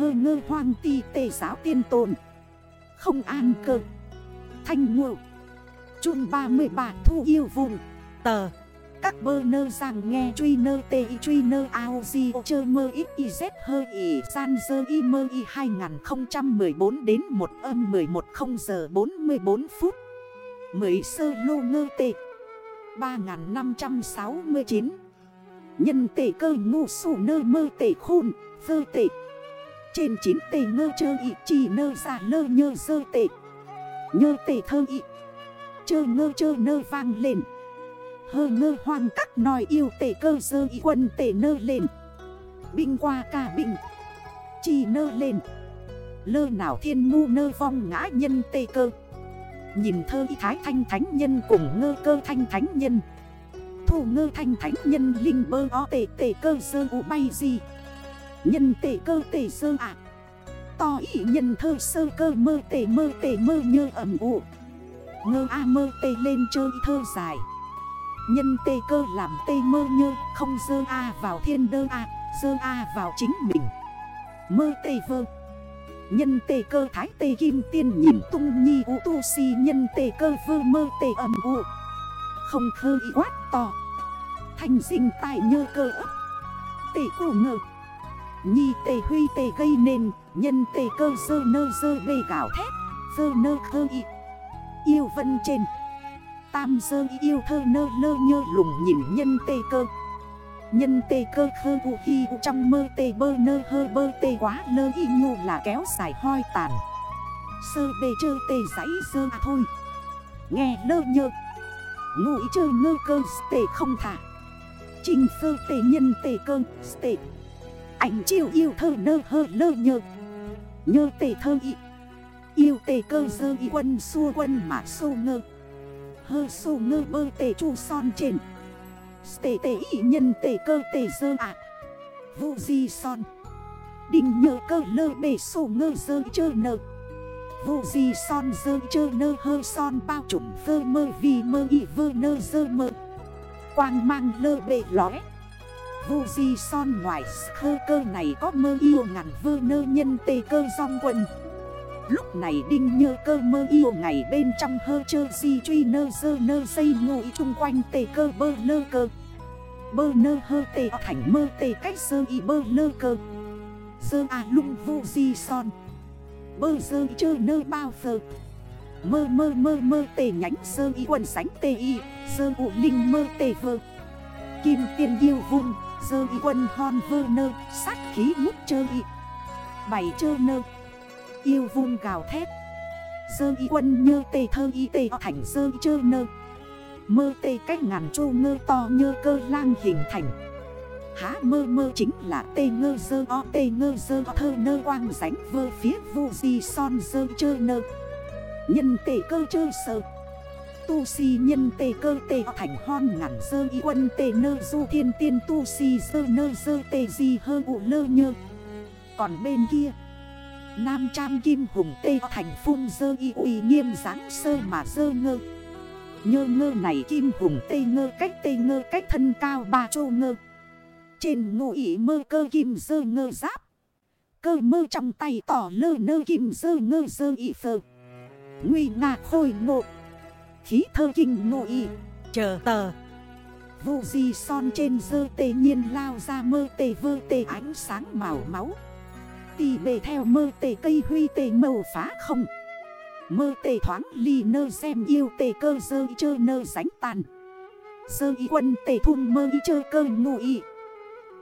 hơ ngơ hoang ti tề giáo tiên tồn. Không an cơ. Thanh ngộ. Trung 33 thu yêu vùng. Tờ. Các bơ nơ rằng nghe truy nơ tê y truy nơ ao di chơ mơ ít y z hơ y san dơ y mơ y 2014 đến 1 âm 11 0 giờ 44 phút. Mới sơ lô ngơ tệ 3569 Nhân tệ cơ ngu sủ nơ mơ tệ khôn Vơ tệ trên 9 tệ ngơ chơ y chỉ nơ giả lơ nhơ sơ tệ Nhơ tệ thơ y. Chơ ngơ chơ nơ vang lên. Hơ ngơ hoang các nòi yêu tệ cơ sơ y, quân tệ nơ lên. Binh qua cả binh. Chỉ nơ lên. Lơ nào thiên mu nơ vong ngã nhân tê cơ. Nhìn thơ y thái thanh thánh nhân cùng ngơ cơ thanh thánh nhân. Thủ ngơ thanh thánh nhân linh bơ o tệ tệ cơ sơ u bay gì Nhân tệ cơ tệ sơ ạ. To ý nhân thơ sơ cơ mơ tệ mơ tệ mơ nhơ ẩm ụ. Ngơ a mơ tê lên chơi thơ dài. Nhân tê cơ làm tê mơ nhơ, Không dơ a vào thiên đơ a, Dơ a vào chính mình. Mơ tê vơ. Nhân tê cơ thái tê kim tiên nhìn tung nhi u tu si Nhân tê cơ vơ mơ tê ẩm ụ. Không khơ y quát to. Thanh sinh tài nhơ cơ ấp. Tê cổ ngờ Nhi tê huy tê gây nên Nhân tê cơ dơ nơ dơ bê gạo. Thét Dơ nơ khơ y. Yêu vân trên. Tam dơ yêu thơ nơ lơ nhơ lùng nhìn nhân tê cơ. Nhân tê cơ khơ u hi u trong mơ tê bơ nơ hơ bơ tê quá lơ y ngu là kéo dài hoi tàn. Sơ bê chơ tê giấy sơ à thôi. Nghe lơ nhơ. Ngụ ý chơ ngơ cơ tê không thả. Trình sơ tê nhân tê cơ tê Ảnh chiêu yêu thơ nơ hơ lơ nhơ. Nhơ tề thơ y. Yêu tề cơ dơ y quân xua quân mà sô ngơ. Hơ sô ngơ bơ tề chu son trên. Tề tề y nhân tề cơ tề dơ ạ. Vô di son. Đình nhờ cơ lơ bề sô ngơ dơ chơ nơ. Vô di son dơ chơ nơ hơ son bao trùm vơ mơ vì mơ y vơ nơ dơ mơ. Quang mang lơ bề lóe. Vô di son ngoài khơ cơ này có mơ yêu ngàn vơ nơ nhân tê cơ song quân Lúc này đinh nhơ cơ mơ yêu ngày bên trong hơ chơ di truy nơ dơ nơ dây ngụy chung quanh tê cơ bơ nơ cơ. Bơ nơ hơ tê thành mơ tê cách sơ y bơ nơ cơ. Sơ à lung vô di son Bơ sơ chơ nơ bao phơ. Mơ mơ mơ mơ tê nhánh sơ y quần sánh tê y. Sơ ụ linh mơ tê vơ. Kim tiền yêu vung dơ y quân hon vơ nơ, Sát khí ngút chơ y. Bảy chơ nơ, Yêu vung gào thét. Dơ y quân nhơ tê thơ y tê thành dơ y chơ nơ. Mơ tê cách ngàn trô ngơ to nhơ cơ lang hình thành. Há mơ mơ chính là tê ngơ dơ o, tê ngơ dơ thơ nơ quang ránh vơ phía vô di son dơ chơ nơ. Nhân tê cơ chơ sơ. Tu si nhân tê cơ tê thành hon ngàn dơ y quân tê nơ du thiên tiên tu si dơ nơ dơ tê di hơ ụ lơ nhơ. Còn bên kia, Nam Trăm Kim Hùng Tê Thành Phun dơ y uy nghiêm dáng sơ mà dơ ngơ. Nhơ ngơ này Kim Hùng Tê ngơ cách tê ngơ cách thân cao ba chô ngơ. Trên ngụ ý mơ cơ kim dơ ngơ giáp. Cơ mơ trong tay tỏ lơ nơ kim dơ ngơ dơ y phơ. Nguy ngạc khôi ngộ. Khí thơ kinh ngụ y Chờ tờ. Vu di son trên dơ tê nhiên lao ra mơ tê vơ tê ánh sáng màu máu. Tì bề theo mơ tê cây huy tê màu phá không. Mơ tê thoáng ly nơ xem yêu tê cơ dơ y chơ nơ ránh tàn. Dơ y quân tê thun mơ y chơ cơ ngụ y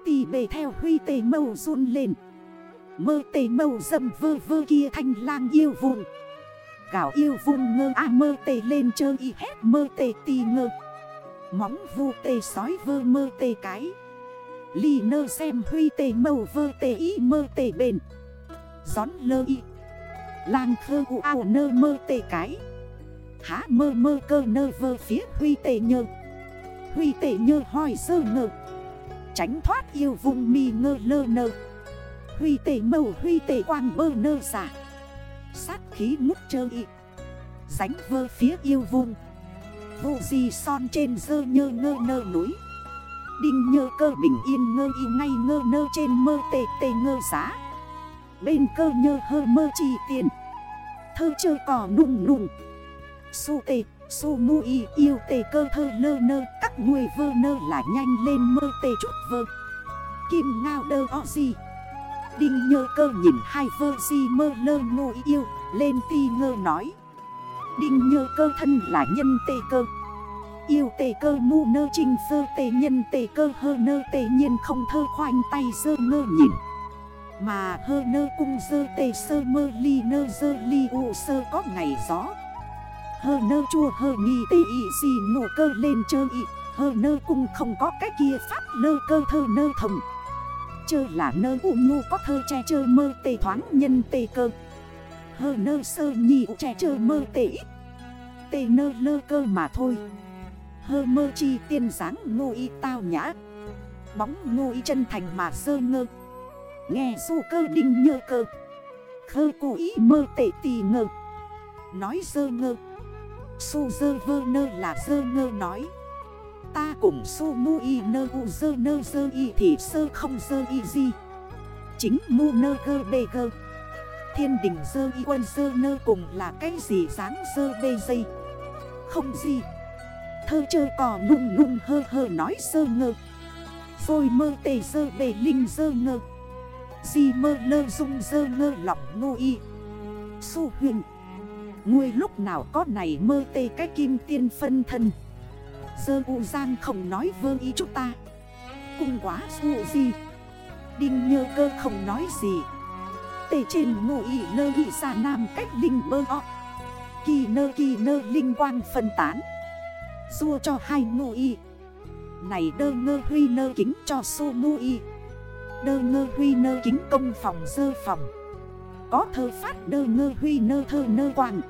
Tì bề theo huy tê màu run lên. Mơ tê màu dầm vơ vơ kia thanh lang yêu vùng Gạo yêu vùng ngơ, a mơ tề lên chơ y hét mơ tề tì ngơ. Móng vu tề sói vơ mơ tề cái. Ly nơ xem huy tề màu vơ tề y mơ tề bền. Gión lơ y. Làng khơ u ao nơ mơ tề cái. Há mơ mơ cơ nơ vơ phía huy tề nhơ. Huy tề nhơ hoi sơ ngơ. Tránh thoát yêu vùng mi ngơ lơ nơ. Huy tề màu, huy tề quang bơ nơ giả Sát khí ngút trơ y. Ránh vơ phía yêu vùng Vô gì son trên dơ nhơ ngơ nơ núi. Đinh nhơ cơ bình yên ngơ y ngay ngơ nơ trên mơ tê tê ngơ giá. Bên cơ nhơ hơ mơ chi tiền. Thơ chơ cỏ nung nung Su tê, Su mu y, yêu tê cơ thơ lơ nơ. Các người vơ nơ là nhanh lên mơ tê chút vơ. Kim ngao đơ o gì Đinh nhơ cơ nhìn hai vơ di mơ lơ ngô yêu, Lên ti ngơ nói. Đinh nhơ cơ thân là nhân tê cơ. Yêu tê cơ mu nơ trinh sơ tê nhân tê cơ hơ nơ tê nhiên không thơ khoanh tay sơ ngơ nhìn. Mà hơ nơ cung sơ tê sơ mơ ly nơ sơ ly u sơ có ngày gió. Hơ nơ chua hơ nghi tê y gì ngộ cơ lên chơ y, Hơ nơ cung không có cái kia pháp nơ cơ thơ nơ thồng Chơ là nơ u ngu có thơ che chơ mơ tê thoáng nhân tê cơ. Hơ nơ sơ nhì u che chơ mơ tê ít. Tê nơ lơ cơ mà thôi. Hơ mơ chi tiên dáng ngô y tao nhã. Bóng ngô y chân thành mà sơ ngơ. Nghe su cơ đinh nhơ cơ. Khơ cụ ý mơ tệ tì ngơ. Nói sơ ngơ. Su dơ vơ nơ là sơ ngơ nói. Ta cùng su mu y nơ u dơ nơ dơ y thì sơ không dơ y gì Chính mu nơ gơ bê gơ. Thiên đình dơ y quân dơ nơ cùng là cái gì dáng dơ bê dây? Không gì Thơ chơ cò nung nung hơ hơ nói dơ ngơ. Rồi mơ tề dơ bề linh dơ ngơ. Di mơ lơ dung dơ ngơ lỏng ngô y. Su huyền. Ngươi lúc nào có này mơ tê cái kim tiên phân thân. Dơ u giang không nói vơ ý chúng ta. Cung quá su gì? Đinh nhơ cơ không nói gì. Tề trên ngụ ý lơ ý xa nam cách linh bơ o Kỳ nơ kỳ nơ linh quang phân tán. Dua cho hai ngụ ý. Này đơ ngơ huy nơ kính cho su ngụ ý. Đơ ngơ huy nơ kính công phòng dơ phòng. Có thơ phát đơ ngơ huy nơ thơ nơ quang.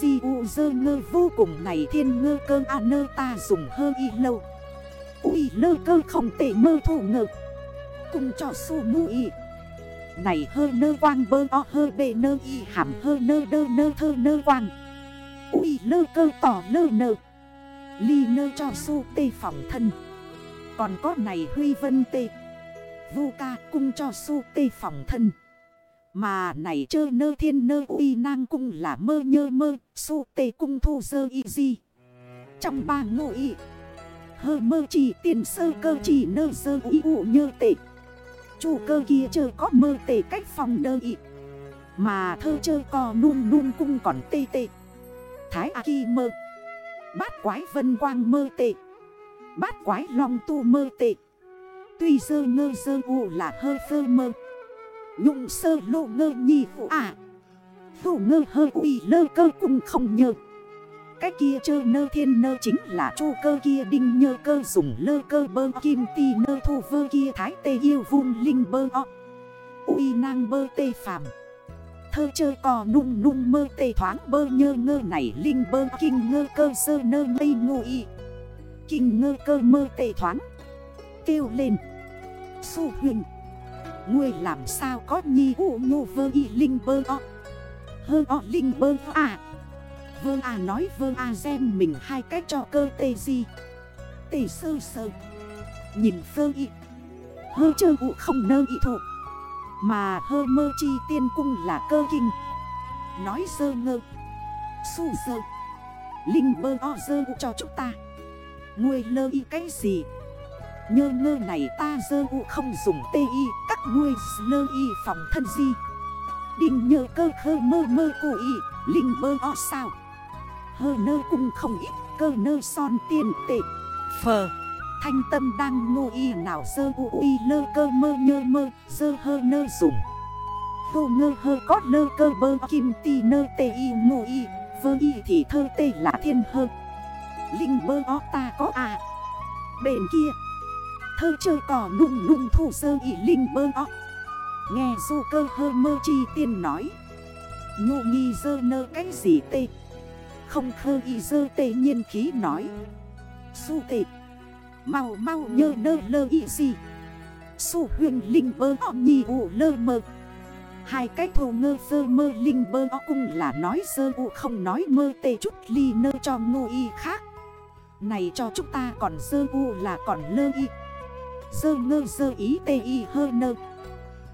Di u dơ ngơ vô cùng này thiên ngơ cơ à nơ ta dùng hơ y lâu. Ui lơ cơ không tệ mơ thủ ngơ Cùng cho su mu y. Này hơ nơ quang bơ o hơ bê nơ y hàm hơ nơ đơ nơ thơ nơ quang. Ui lơ cơ tỏ lơ nơ Ly nơ cho su tê phỏng thân. Còn có này huy vân tê. Vô ca cung cho su tê phỏng thân mà này chơ nơ thiên nơ uy nang cung là mơ nhơ mơ, su tê cung thu dơ y di. Trong ba ngộ y, hơ mơ chỉ tiền sơ cơ chỉ nơ sơ uy ụ nhơ tệ. Chủ cơ kia chơ có mơ tệ cách phòng đơ y. Mà thơ chơ co nung nung cung còn tê tê. Thái A Ki mơ. Bát quái vân quang mơ tệ. Bát quái long tu mơ tệ. Tuy sơ ngơ sơ u là hơ phơ mơ. Nhung sơ lô ngơ nhi phụ à Phụ ngơ hơ quỳ lơ cơ cũng không nhơ. Cái kia chơ nơ thiên nơ chính là chu cơ kia đinh nhơ cơ dùng lơ cơ bơ kim ti nơ thu vơ kia thái tê yêu vung linh bơ o. Ui nang bơ tê phàm. Thơ chơ cò nung nung mơ tê thoáng bơ nhơ ngơ này linh bơ kinh ngơ cơ sơ nơ mây ngụ y. Kinh ngơ cơ mơ tê thoáng. Kêu lên. Su huyền Ngươi làm sao có nhi u nhô vơ y linh bơ o? Hơ o linh bơ à Vơ à nói vơ à xem mình hai cách cho cơ tê gì Tê sơ sơ. Nhìn vơ y. Hơ chơ vụ không nơ y thụ Mà hơ mơ chi tiên cung là cơ kinh. Nói sơ ngơ. Su sơ. Linh bơ o sơ cho chúng ta. Ngươi lơ y cái gì? Nhơ ngơ này ta dơ u không dùng tê y, Các ngươi lơ y phòng thân di. Đinh nhơ cơ khơ mơ mơ cụ y, Linh bơ o sao. Hơ nơ cung không ít, cơ nơ son tiền tệ. Phờ, Thanh tâm đang ngô y nào dơ u y lơ cơ mơ nhơ mơ, Dơ hơ nơ dùng. Vô ngơ hơ có lơ cơ bơ kim ti nơ tê y ngô y, Vơ y thì thơ tê là thiên hơ. Linh bơ o ta có à. Bên kia Thơ chơ cỏ nung nung thủ sơ ỉ linh bơ o. Nghe du cơ hơ mơ chi tiên nói. Ngụ nghi dơ nơ cái gì tê? Không khơ y dơ tê nhiên khí nói. Su tê. Mau mau nhơ nơ lơ y gì? Su huyền linh bơ o nhi ụ lơ mơ. Hai cái thô ngơ sơ mơ linh bơ o cung là nói sơ ụ không nói mơ tê chút ly nơ cho ngô y khác. Này cho chúng ta còn sơ u là còn lơ y. Dơ ngơ dơ ý tê y hơ nơ.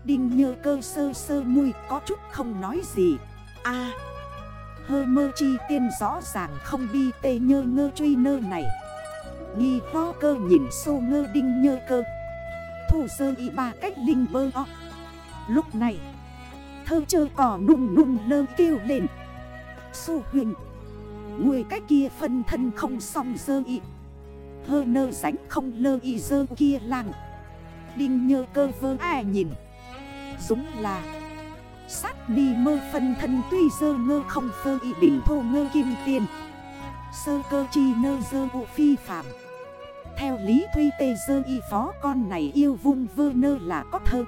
Đinh nhơ cơ sơ sơ mùi có chút không nói gì. A. Hơ mơ chi tiên rõ ràng không bi tê nhơ ngơ truy nơ này. Nghi ho cơ nhìn sô ngơ đinh nhơ cơ. Thủ sơ y ba cách linh bơ o. Lúc này, Thơ chơ cỏ nung nung lơ kêu lên. Su huyền Người cách kia phân thân không xong sơ y. Hơ nơ sánh không lơ y dơ kia làng. Đinh nhơ cơ vơ ai nhìn. Đúng là. Sát đi mơ phân thân tuy dơ ngơ không phơ y đỉnh thô ngơ kim tiền. Sơ cơ chi nơ dơ vụ phi phạm. Theo lý thuy tê dơ y phó con này yêu vung vơ nơ là có thơ.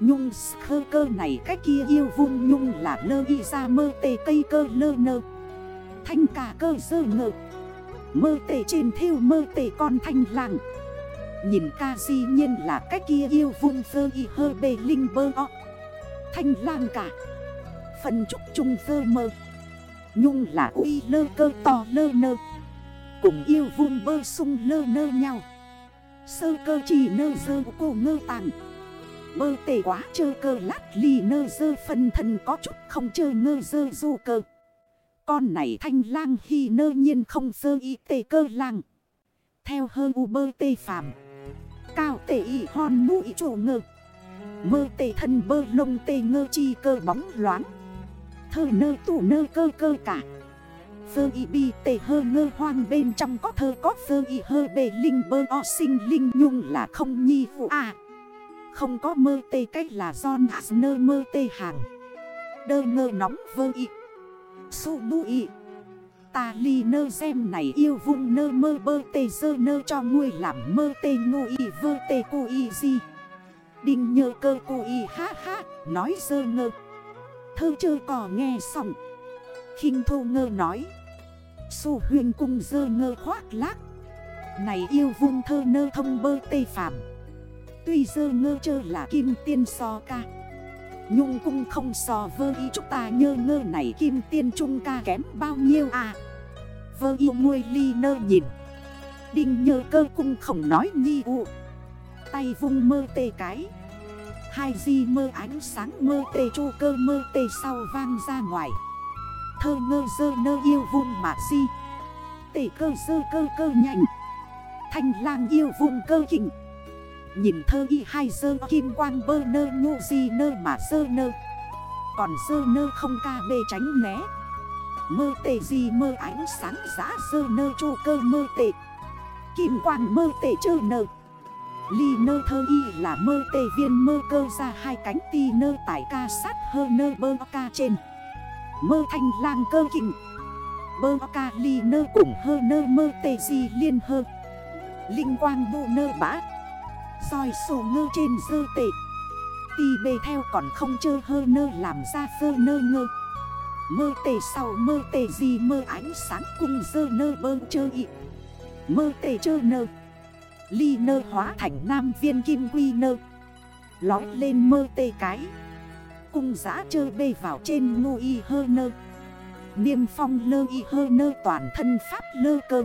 Nhung khơ cơ này cái kia yêu vung nhung là lơ y ra mơ tê cây cơ lơ nơ. Thanh cả cơ dơ ngơ. Mơ tệ trên theo mơ tệ con thanh làng. Nhìn ca di nhiên là cái kia yêu vung vơ y hơ bề linh bơ o. Thanh lang cả. Phần trúc trung vơ mơ. Nhung là uy lơ cơ to lơ nơ. Cùng yêu vung bơ sung lơ nơ nhau. Sơ cơ chỉ nơ dơ cô ngơ tàng Bơ tề quá chơ cơ lát ly nơ dơ phân thân có chút không chơ ngơ dơ du cơ. Con này thanh lang khi nơ nhiên không sơ y tê cơ lang. Theo hơ u bơ tê phàm. Cao tê y hòn mũi trổ ngơ. Mơ tê thân bơ lông tê ngơ chi cơ bóng loáng. Thơ nơ tủ nơ cơ cơ cả. Sơ y bi tê hơ ngơ hoang bên trong có thơ có sơ y hơ bề linh bơ o sinh linh nhung là không nhi phụ à Không có mơ tê cách là giòn nơ mơ tê hàng. Đơ ngơ nóng vơ y Su bu y Ta ly nơ xem này yêu vung nơ mơ bơ tê dơ nơ cho ngươi làm mơ tê ngu y vơ tê cu y gì Đinh nhơ cơ cu y ha ha, nói dơ ngơ. Thơ chơ cỏ nghe xong khinh thô ngơ nói. Su huyền cung dơ ngơ khoác lác. Này yêu vung thơ nơ thông bơ tê phạm Tuy dơ ngơ chơ là kim tiên so ca. Nhung cung không so vơ y chúng ta nhơ ngơ này, kim tiên trung ca kém bao nhiêu à? Vơ yêu nuôi ly nơ nhìn. Đinh nhơ cơ cung không nói nhi u. Tay vung mơ tê cái. Hai di mơ ánh sáng mơ tê, chu cơ mơ tê sau vang ra ngoài. Thơ ngơ dơ nơ yêu vung mà di Tê cơ dơ cơ cơ nhanh. Thanh lang yêu vung cơ hình Nhìn thơ y hai dơ kim quang bơ nơ nhu di nơ mà dơ nơ. Còn dơ nơ không ca bê tránh né. Mơ tê di mơ ánh sáng giá dơ nơ chô cơ mơ tê. Kim quang mơ tê chơ nơ. Ly nơ thơ y là mơ tê viên mơ cơ ra hai cánh ti nơ tải ca sát hơ nơ bơ ca trên. Mơ thanh lang cơ kình. Bơ ca ly nơ cùng hơ nơ mơ tê di liên hơ. Linh quang bu nơ bát soi sổ ngơ trên dơ tệ. Tì bề theo còn không chơ hơ nơ làm ra phơ nơ ngơ. Mơ tề sau mơ tề gì mơ ánh sáng cung dơ nơ bơ chơ ị. Mơ tề chơ nơ. Ly nơ hóa thành nam viên kim quy nơ. Lói lên mơ tê cái. Cung giã chơ bê vào trên ngô y hơ nơ. Niêm phong lơ y hơ nơ toàn thân pháp lơ cơ.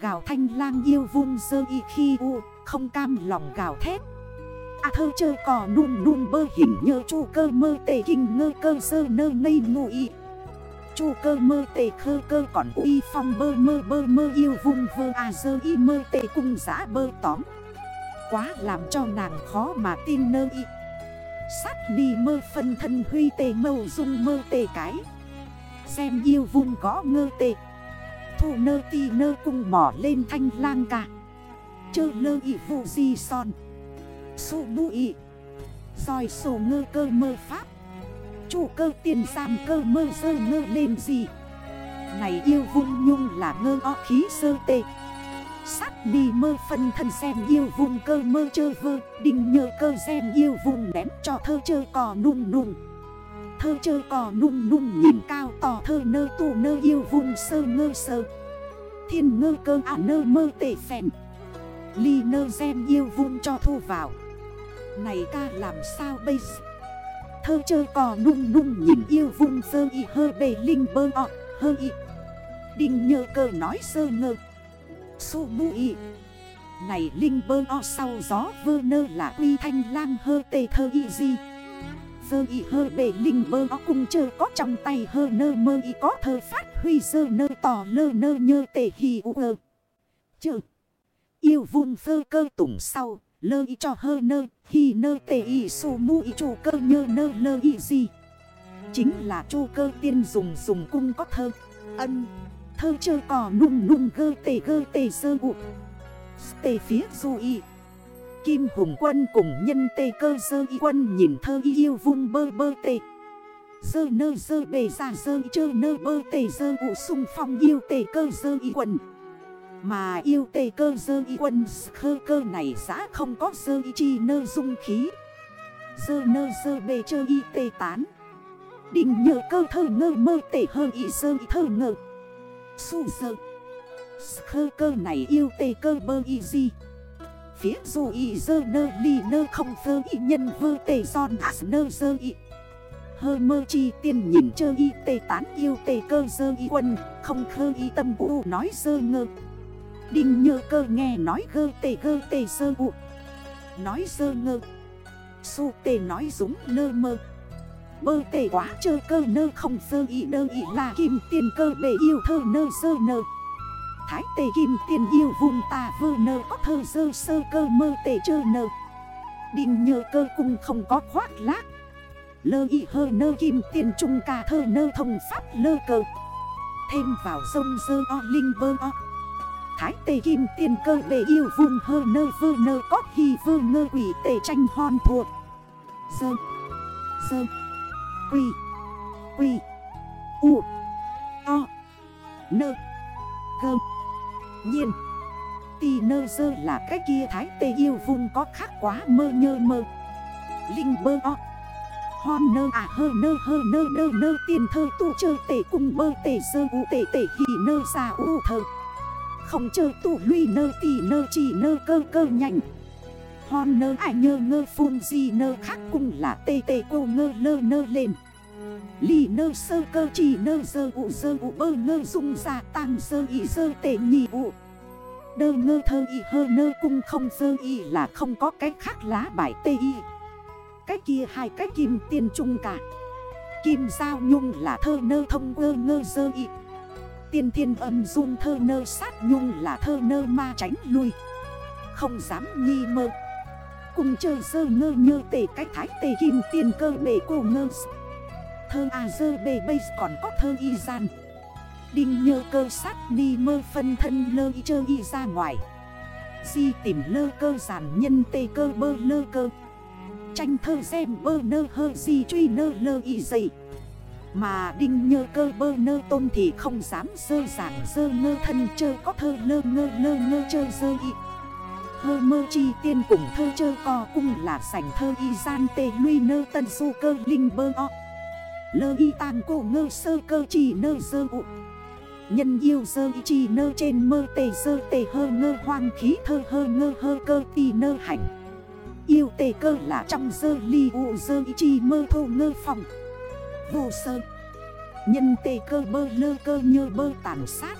Gào thanh lang yêu vung dơ y khi u. Không cam lòng gào thét. À thơ chơi cò nung nung bơ hình như chu cơ mơ tê kinh ngơ cơ sơ nơ ngây ngụ y. Chu cơ mơ tê khơ cơ còn uy phong bơ mơ bơ mơ yêu vung vơ à dơ y mơ tê cung giã bơ tóm. Quá làm cho nàng khó mà tin nơ y. Sát đi mơ phân thân huy tê mâu dung mơ tê cái. Xem yêu vung gõ ngơ tê Thu nơ ti nơ cung mỏ lên thanh lang cả. Chơ lơ y vụ di son. Su bu y Rồi sổ ngơ cơ mơ pháp. Chủ cơ tiền giam cơ mơ sơ ngơ lên gì. Này yêu vung nhung là ngơ o khí sơ tê. Sát đi mơ phân thân xem yêu vùng cơ mơ chơ vơ. Đình nhờ cơ xem yêu vùng ném cho thơ chơ cò nung nung. Thơ chơ cò nung nung nhìn cao tỏ thơ nơ tù nơ yêu vùng sơ ngơ sơ. Thiên ngơ cơ ả nơ mơ tệ phèn. Ly nơ gen yêu vun cho thu vào. Này ca làm sao bây giờ? Thơ chơ cò nung nung nhìn yêu vung sơ y hơ bề linh bơ ọ hơ y. Đinh nhơ cơ nói sơ ngơ. Su bu y. Này linh bơ o sau gió vơ nơ là uy thanh lang hơ tê thơ y di. Sơ y hơ bề linh bơ o cung chơ có trong tay hơ nơ mơ y có thơ phát huy sơ nơ tỏ lơ nơ nhơ tê hì u ơ. Chơ. Yêu vung phơ cơ tủng sau, Lơ y cho hơ nơ, Hi nơ tê y su mu y chu cơ nhơ nơ lơ y gì. Chính là chu cơ tiên dùng dùng cung có thơ, Ân Thơ chơ cò nung nung gơ tê gơ tê sơ ụt. Tê phía du y Kim Hùng Quân cùng nhân tê cơ sơ y quân nhìn thơ y yêu vung bơ bơ tê Sơ nơ sơ bề ra sơ chơ nơ bơ tê sơ ụ sung phong yêu tê cơ sơ y quân mà yêu tê cơ sơ y quân, khơ cơ này xã không có sơ y chi nơ dung khí. Sơ nơ sơ bê chơ y tê tán. Định nhờ cơ thơ ngơ mơ tể hơn y sơ y thơ ngơ. Su sơ Khơ cơ này yêu tê cơ bơ y di. Phía dù y dơ nơ ly nơ không dơ y nhân vơ tê son as nơ dơ y. Hơ mơ chi tiên nhìn chơ y tê tán yêu tê cơ dơ y quân, Không khơ y tâm vũ nói dơ ngơ. Đinh nhơ cơ nghe nói gơ tê gơ tê sơ ụ Nói sơ ngơ. Su tê nói dũng lơ mơ. Bơ tê quá chơ cơ nơ không sơ ý nơ ý là kim tiền cơ bể yêu thơ nơ sơ nơ. Thái tê kim tiền yêu vùng tà vơ nơ có thơ sơ sơ cơ mơ tê chơ nơ. Đinh nhơ cơ cung không có khoác lác. Lơ y hơ nơ kim tiền trung ca thơ nơ thông pháp lơ cơ. Thêm vào sông sơ o linh bơ o. Thái tê kim tiền cơ bề yêu vùng hơ nơ vơ nơ có hi vơ ngơ quỷ tê tranh hòn thuộc. Sơ Sơ Quy Quy U, O, Nơ, Gơ, Nhiên. Tì nơ dơ là cái kia thái tê yêu vùng có khác quá mơ nhơ mơ. Linh bơ o, Hon nơ à hơ nơ hơ nơ nơ nơ, tiền thơ tu chơ tể cùng bơ tể sơ u tể tể hì nơ xa u thơ. Không chơ tủ luy nơ, tì nơ, chỉ nơ, cơ cơ nhanh. Hon nơ, ai nhơ, ngơ, phun gì nơ, khác cùng là tê tê, cô, ngơ, lơ, nơ, lên. Lì nơ, sơ, cơ, chỉ nơ sơ ụ sơ ụ, bơ, ngơ, dung, ra tăng sơ y sơ tệ nhị ụ. Đơ, ngơ, thơ y hơ, nơ, cung, không sơ y là không có cái khác lá bài tê y Cái kia hai cái kim tiền trung cả. Kim giao nhung là thơ, nơ, thông, ngơ ngơ sơ y Tiên thiên âm dung thơ nơ sát nhung là thơ nơ ma tránh lui. Không dám nghi mơ. Cùng chơi sơ ngơ nhơ tể cách thái tề kim tiền cơ bể cô ngơ. Thơ à dơ bề bây còn có thơ y gian. Đinh nhơ cơ sát ni mơ phân thân lơ y chơ y ra ngoài. Di tìm lơ cơ giản nhân tê cơ bơ lơ cơ. Tranh thơ xem bơ nơ hơ di truy nơ lơ y dậy. Mà đinh nhơ cơ bơ nơ tôn thì không dám sơ giảng sơ ngơ thân chơ có thơ lơ ngơ lơ ngơ chơ sơ y. Hơ mơ chi tiên cùng thơ chơ co cung là sảnh thơ y gian tê luy nơ tân su cơ linh bơ o. Lơ y tàng cổ ngơ sơ cơ chỉ nơ sơ ụ Nhân yêu dơ y chỉ nơ trên mơ tề dơ tề hơ ngơ hoang khí thơ hơ ngơ hơ cơ tì nơ hạnh Yêu tề cơ là trong dơ ly ụ dơ y chỉ mơ thô ngơ phòng. Vô sơ Nhân tê cơ bơ lơ cơ nhơ bơ tàn sát.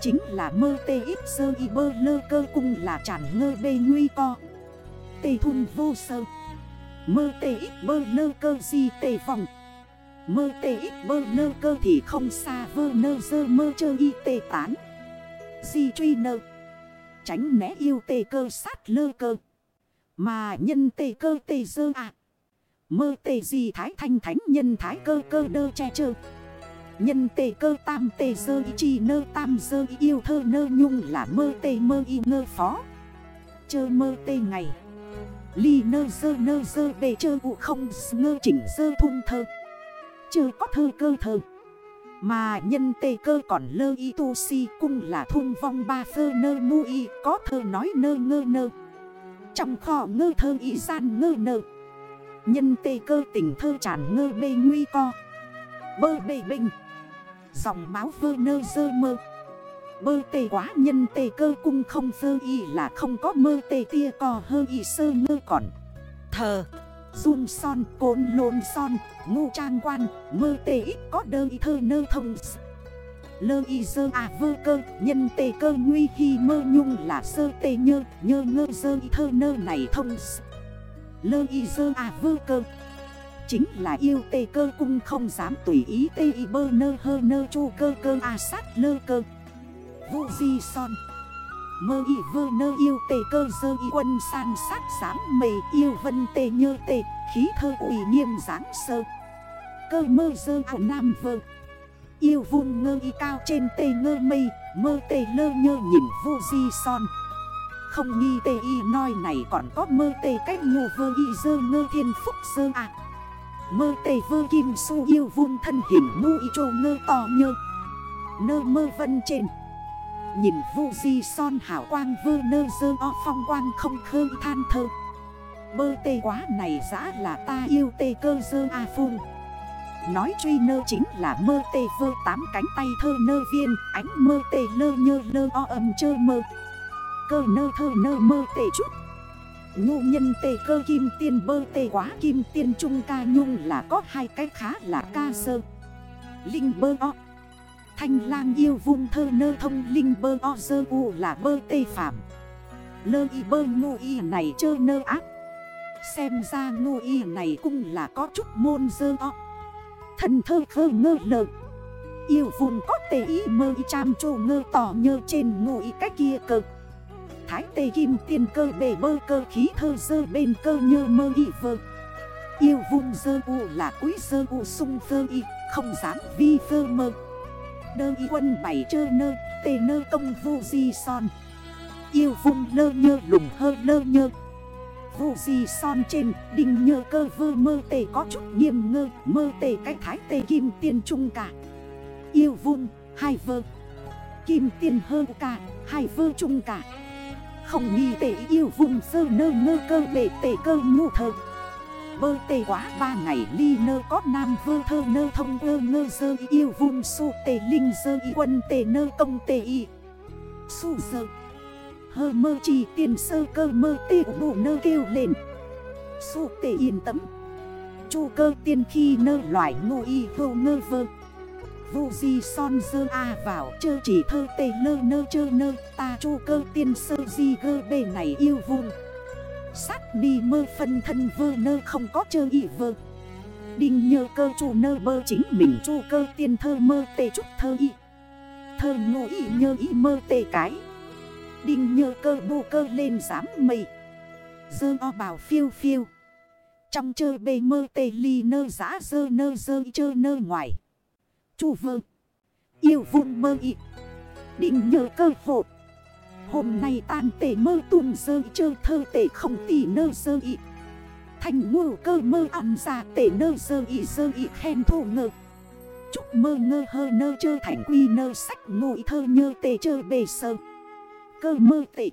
Chính là mơ tê ít sơ y bơ lơ cơ cung là tràn ngơ bê nguy co. Tê thun vô sơ Mơ tê ít bơ lơ cơ gì tê vòng. Mơ tê ít bơ lơ cơ thì không xa vơ nơ dơ mơ chơ y tê tán. Di truy nơ. Tránh né yêu tê cơ sát lơ cơ. Mà nhân tê cơ tê dơ à Mơ tê gì thái thanh thánh nhân thái cơ cơ đơ che chơ. Nhân tê cơ tam tê dơ y chi nơ tam dơ yêu thơ nơ nhung là mơ tê mơ y ngơ phó. Chơ mơ tê ngày. Ly nơ dơ nơ dơ bề chơ vụ không ngơ chỉnh dơ thun thơ. Chơ có thơ cơ thơ. Mà nhân tê cơ còn lơ y tu si cung là thung vong ba phơ nơ mu y Có thơ nói nơ ngơ nơ. Trong kho ngơ thơ y gian ngơ nơ. Nhân tê cơ tình thơ tràn ngơ bê nguy co. Bơ bê bình. Dòng máu vơ nơ dơ mơ. Bơ tê quá nhân tê cơ cung không dơ y là không có mơ tê tia co hơ y sơ ngơ còn. Thờ. Dung son, côn lôn son, ngu trang quan, mơ tê ít có đơ y thơ nơ thông Lơ y dơ à vơ cơ Nhân tê cơ nguy khi mơ nhung là sơ tê nhơ Nhơ ngơ dơ y thơ nơ này thông Lơ y dơ à vơ cơ. Chính là yêu tê cơ cung không dám tùy ý tê y bơ nơ hơ nơ chu cơ cơ à sát lơ cơ. Vô di son. Mơ y vơ nơ yêu tê cơ dơ y quân san sát dám mề yêu vân tê nhơ tê, Khí thơ ủy nghiêm dáng sơ. Cơ mơ dơ à nam vơ. Yêu vung ngơ y cao trên tê ngơ mây, Mơ tê lơ nhơ nhìn vô di son. Không nghi tê y nói này còn có mơ tê cách ngủ vơ y dơ ngơ thiên phúc dơ ạ. Mơ tê vơ kim su yêu vung thân hình mu y trô ngơ to nhơ. Nơ mơ vân trên. Nhìn vu di son hảo quang vơ nơ dơ o phong quang không khơ than thơ. Bơ tê quá này giã là ta yêu tê cơ dơ a phung Nói truy nơ chính là mơ tê vơ tám cánh tay thơ nơ viên, Ánh mơ tê lơ nhơ lơ o âm chơ mơ. Cơ nơ thơ nơ mơ tệ chút. Nhu nhân tê cơ kim tiên bơ tê quá kim tiên trung ca nhung là có hai cái khá là ca sơ. Linh bơ o. Thanh lang yêu vung thơ nơ thông linh bơ o sơ u là bơ tê phạm. Lơ y bơ ngu y này chơ nơ ác. Xem ra ngu y này cũng là có chút môn dơ o. Thần thơ khơ ngơ lợn Yêu vùng có tê y mơ y cham chô ngơ tỏ nhơ trên ngụ y cách kia cực Thái tê kim tiên cơ bề bơ cơ khí thơ dơ bên cơ nhơ mơ y vơ. Yêu vung dơ u là quý dơ u sung phơ y, Không dám vi vơ mơ. Đơ y quân bảy chơ nơ, Tê nơ công vô di son. Yêu vung lơ nhơ lùng hơ lơ nhơ. Vô di son trên đinh nhơ cơ vơ mơ tề có chút nghiêm ngơ, Mơ tề cách thái tê kim tiên trung cả. Yêu vung, hai vơ. Kim tiên hơ cả hai vơ trung cả. Không nghi tệ yêu vùng sơ nơ nơ cơ bể tệ cơ nhu thơ. Bơ tề quá ba ngày ly nơ có nam vơ thơ nơ thông ơ ngơ dơ yêu vùng su tề linh dơ y quân tề nơ công tề y. Su dơ Hơ mơ chỉ tiền sơ cơ mơ tê bộ nơ kêu lên. Su tê yên tấm Chu cơ tiên khi nơ loại ngô y vô ngơ vơ. Vô di son dơ a vào, chơ chỉ thơ tê lơ nơ chơ nơ, Ta chu cơ tiên sơ di gơ bề này yêu vun Sát đi mơ phân thân vơ nơ không có chơ y vơ. Đinh nhơ cơ chủ nơ bơ chính mình chu cơ tiên thơ mơ tê trúc thơ y. Thơ ngô y nhơ y mơ tê cái. Đinh nhơ cơ bù cơ lên giám mây. Dơ o bảo phiêu phiêu. Trong chơi bê mơ tê ly nơ giã dơ nơ dơ chơ nơ ngoài. Chu vơ. Yêu vùng mơ y Định nhờ cơ hội. Hôm nay tan tể mơ tùm sơ chơ thơ tể không tỉ nơ sơ y Thành ngô cơ mơ ăn ra tể nơ sơ y sơ y khen thô ngơ. Chúc mơ ngơ hơ nơ chơ thành quy nơ sách ngụy thơ nhơ tề chơ bề sơ. Cơ mơ tệ